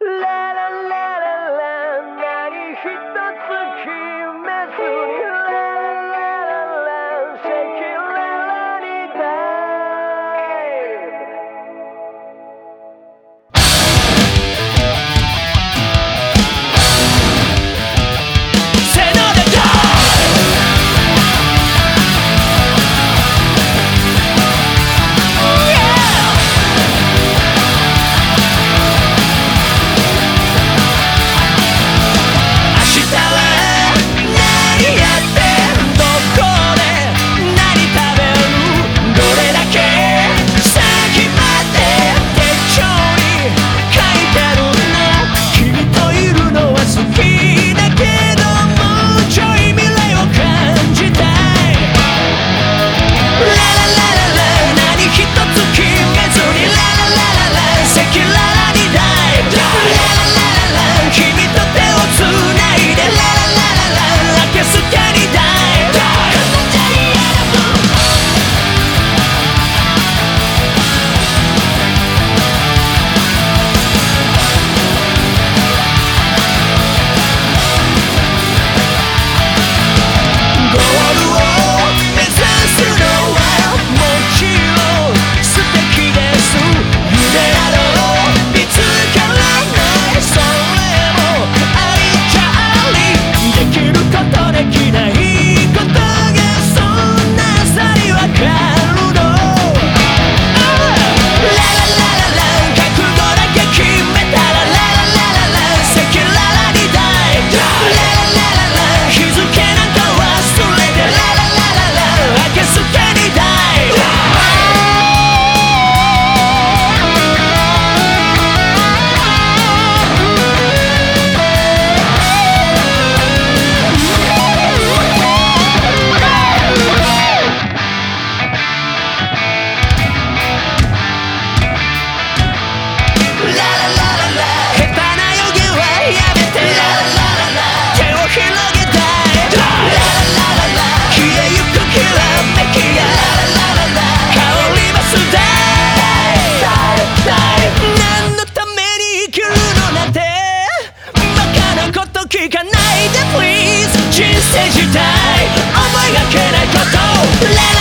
Let Let